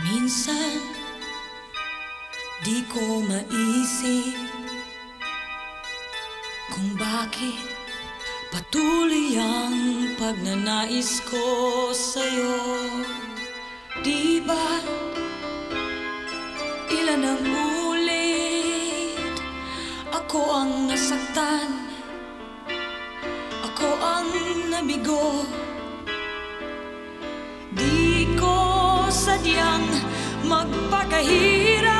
Minsan Di ko maisip Kung bakit Patuloy ang pagnanais ko sa'yo. Di ba Ilan ang ulit? Ako ang nasaktan Ako ang nabigo magpakahirap